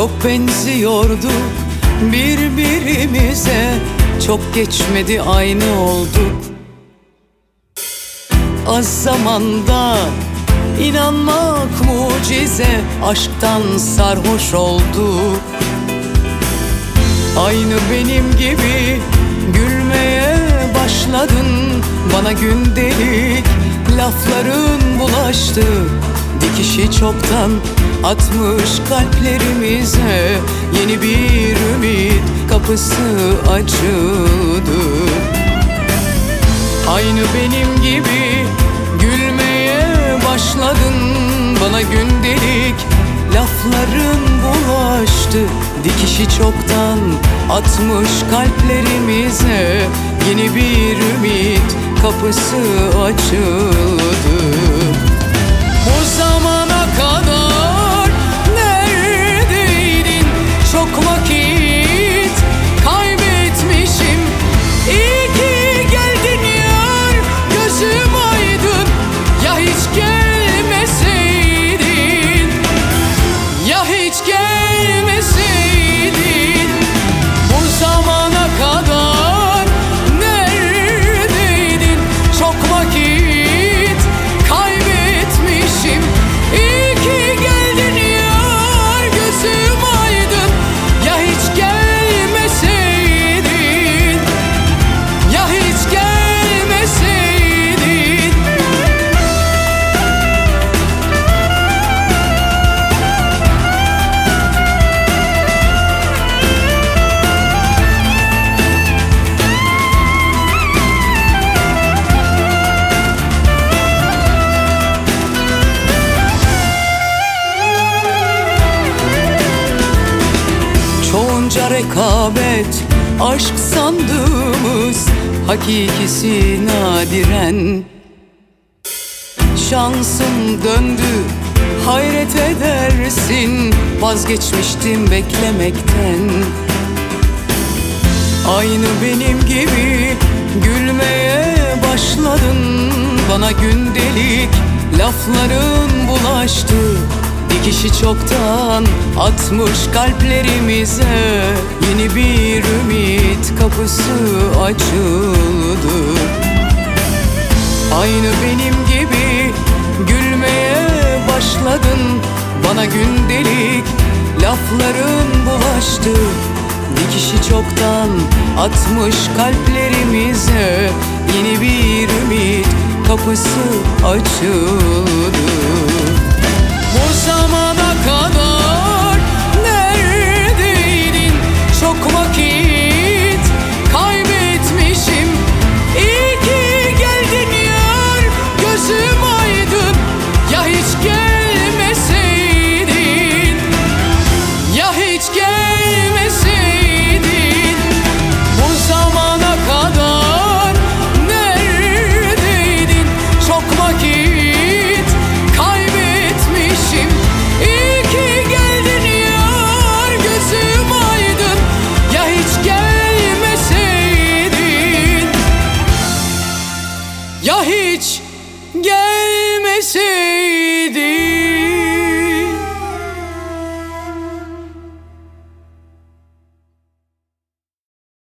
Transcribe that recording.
Çok benziyorduk birbirimize. Çok geçmedi aynı olduk Az zamanda inanmak mucize Aşktan sarhoş olduk Aynı benim gibi gülmeye başladın. Bana gündelik lafların bulaştı Dikişi çoktan atmış kalplerimize. Yeni bir ümit kapısı açıldı. Aynı benim gibi gülmeye başladın. Bana gündelik lafların bulaştı. Dikişi çoktan atmış kalplerimize. Yeni bir ümit kapısı açıldı rekabet aşk sandığımız Hakikisi nadiren. Şansım döndü hayret edersin Vazgeçmiştim beklemekten. Aynı benim gibi gülmeye başladın Bana gündelik lafların bulaştı Dikişi çoktan atmış kalplerimize. Yeni bir ümit kapısı açıldı. Aynı benim gibi gülmeye başladın. Bana gündelik lafların bulaştı. Dikişi çoktan atmış kalplerimize. Yeni bir ümit kapısı açıldı